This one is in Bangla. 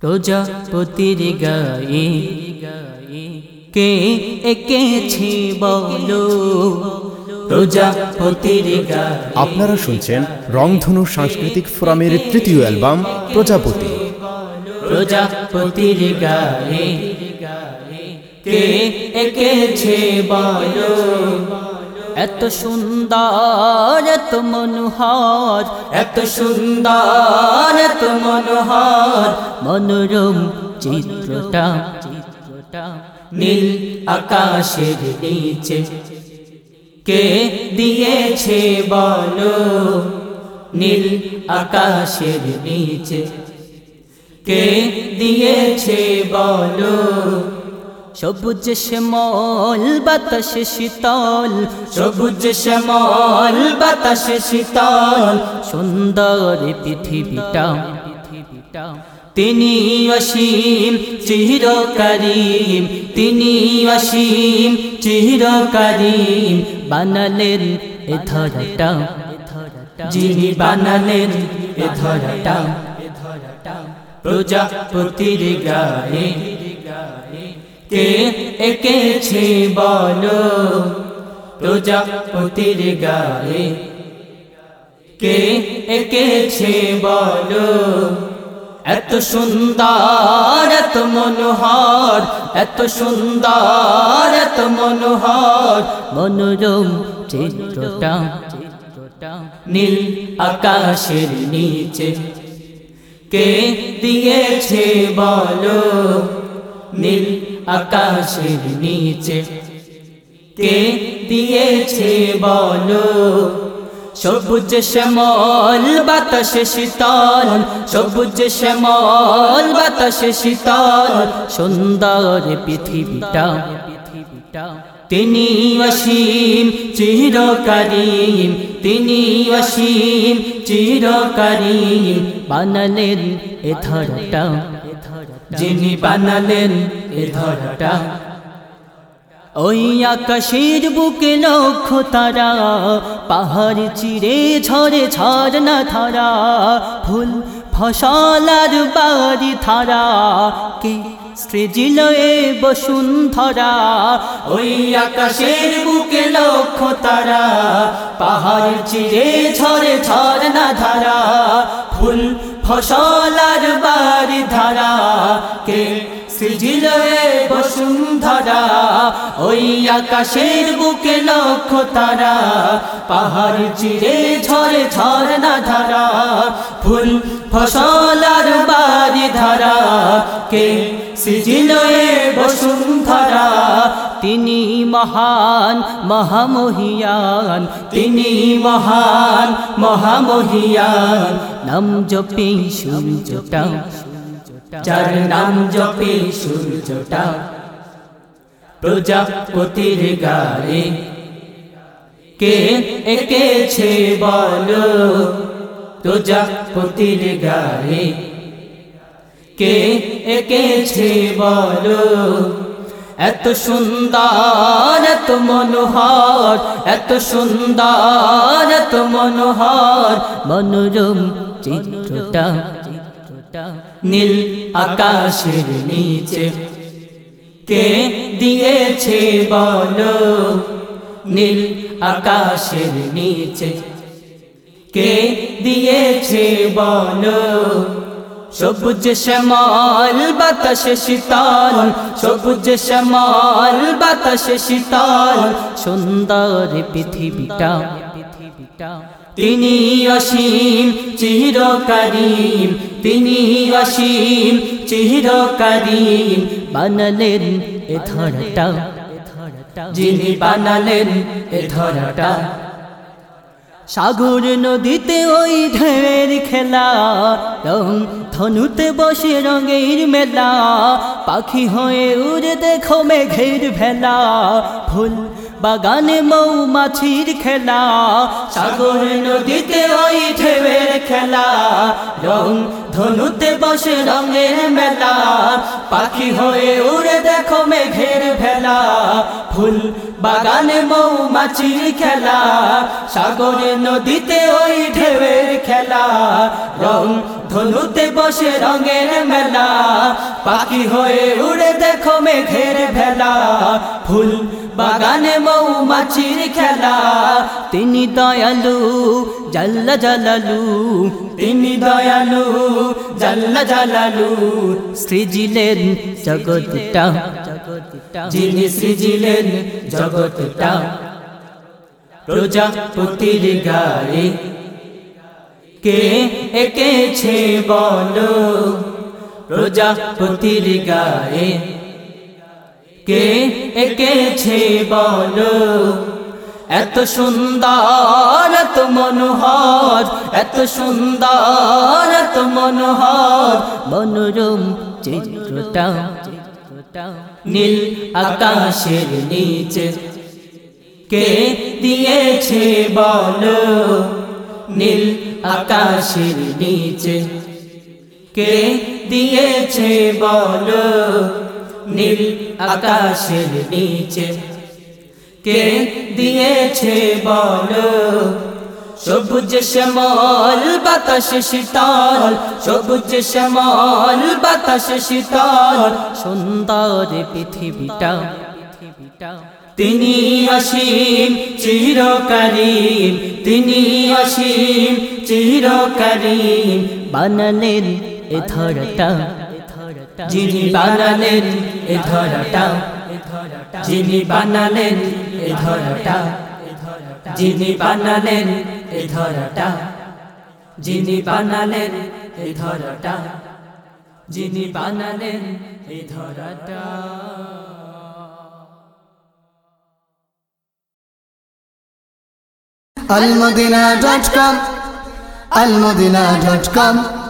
প্রজাপতির গায়ে কে এঁকেছে বলো? প্রজাপতির আপনারা শুনছেন রংধনু সাংস্কৃতিক ফোরামের তৃতীয় অ্যালবাম প্রজাপতি। প্রজাপতির গায়ে কে এঁকেছে বলো? এত সুন্দর, এত মনোহর, এত সুন্দর, এত মনোহর। মনোরম চিত্রটা চিত্রটা নীল আকাশের নিচে। কে দিয়েছে বলো? নীল আকাশের নিচে। কে দিয়েছে বলো? সবুজ শ্যামল, বাতাসে শীতল। সবুজ শ্যামল, বাতাসে শীতল। সুন্দর পৃথিবীটা। তিনি অসীম চিরকারিম তিনি অসীম চিরকারিম বানালেন এ ধরাটা। যিনি বানালেন এ ধরাটা। প্রজাপতির গায়ে কে এঁকেছে বলো। প্রজাপতির গায়ে কে এঁকেছে বলো। এত সুন্দর, এত মনোহর, এত সুন্দর, এত মনোহর। মনোরম চিত্রটা চিত্রটা নীল আকাশের নিচে। কে দিয়েছে বলো? নীল আকাশের নিচে। কে দিয়েছে বলো? সবুজ শ্যামল, বাতাসে শীতল। সবুজ শ্যামল, বাতাসে শীতল। সুন্দর পৃথিবীটা। তিনি অসীম চিরকারিম তিনি অসীম চিরকারিম বানালেন এ ধরাটা যিনি বানালেন এ ধরাটা। ওই আকাশের বুকে লক্ষ তারা পাহাড় চিরে ঝরে ঝরনা ধারা, ফুল ফসলার বাড়ি ধারা, কে সৃজিল এ বসুন্ধরা। ওই আকাশের বুকে লক্ষ তারা পাহাড় চিরে ঝরে ঝরনা ধারা, ফুল ফসলার বাড়ি ধারা কে সৃজিল বসুন্ধরা, ওই আকাশের বুকে লক্ষ তারা পাহাড় চিরে ঝরে ঝরনা ধারা, ফুল ফসলার বাড়ি ধারা কে সৃজিল তিনি মহান মহামহিয়ান, তিনি মহান মহামহিয়ান। নাম জপে সূর্যটা, যার নাম জপে সূর্যটা। প্রজাপতির গায়ে কে এঁকেছে বলো? প্রজাপতির গায়ে কে এঁকেছে বলো? এত সুন্দর, এত মনোহর, এত সুন্দর, এত মনোহর। মনোরম চিত্রটা নীল আকাশের নিচে। কে দিয়েছে বলো? নীল আকাশের নিচে। কে দিয়েছে বলো? সবুজ শ্যামল, বাতাসে শীতল। সবুজ শ্যামল, বাতাসে শীতল। সুন্দর পৃথিবীটা পৃথিবীটা। তিনি অসীম চিরকারিম তিনি অসীম চিরকারিম বানালেন এ ধরাটা। যিনি বানালেন এ ধরাটা। সাগর নদীতে ওই ঢের খেলা, রং ধনুতে বসে রঙের মেলা, পাখি হয়ে উড়ে দেখো মেঘের ভেলা, ফুল বাগানে মৌমাছির খেলা, সাগর নদীতে ওই ঢেউয়ের খেলা, রং ধনুতে বসে রঙের মেলা, পাখি হয়ে উড়ে মেঘের ভেলা, ফুল বাগানে মৌমাছির খেলা, সাগরে, নদীতে ওই ঢেউয়ের খেলা, রং ধনুতে বসে রঙের মেলা, পাখি হয়ে উড়ে দেখো মেঘের ভেলা, ফুল বাগানে মৌমাছির খেলা, তিনি দয়ালু, জাল্লা জালালু, তিনি দয়ালু, জাল্লা জালালু, সৃজিলেন জগৎটা। যিনি সৃজিলেন জগৎটা। প্রজাপতির গায়ে। কে একেছে বলো? প্রজাপতির গায়ে। কে একেছে বলো? এত সুন্দর, এত মনোহর, এত সুন্দর, এত মনোহর। মনোরম চিত্রটা চিত্রটা। নীল আকাশের নিচে। কে দিয়েছে বলো? নীল আকাশের নিচে। কে দিয়েছে বলো? নীল আকাশের নিচে। কে দিয়েছে বলো? সবুজ শ্যামল, বাতাস শীতল। সবুজ শ্যামল, বাতাস শীতল। সুন্দর পৃথিবীটা। তিনি অসীম, চিরকালীন। তিনি অসীম, চিরকালীন। বানালেন এ ধরটা। যিনি বানালেন এ ধরটা। যিনি বানালেন এ ধরটা। যিনি বানালেন এ ধরাটা। যিনি বানালেন এই ধরাটা। যিনি বানালেন এ ধরটা। almadina.com almadina.com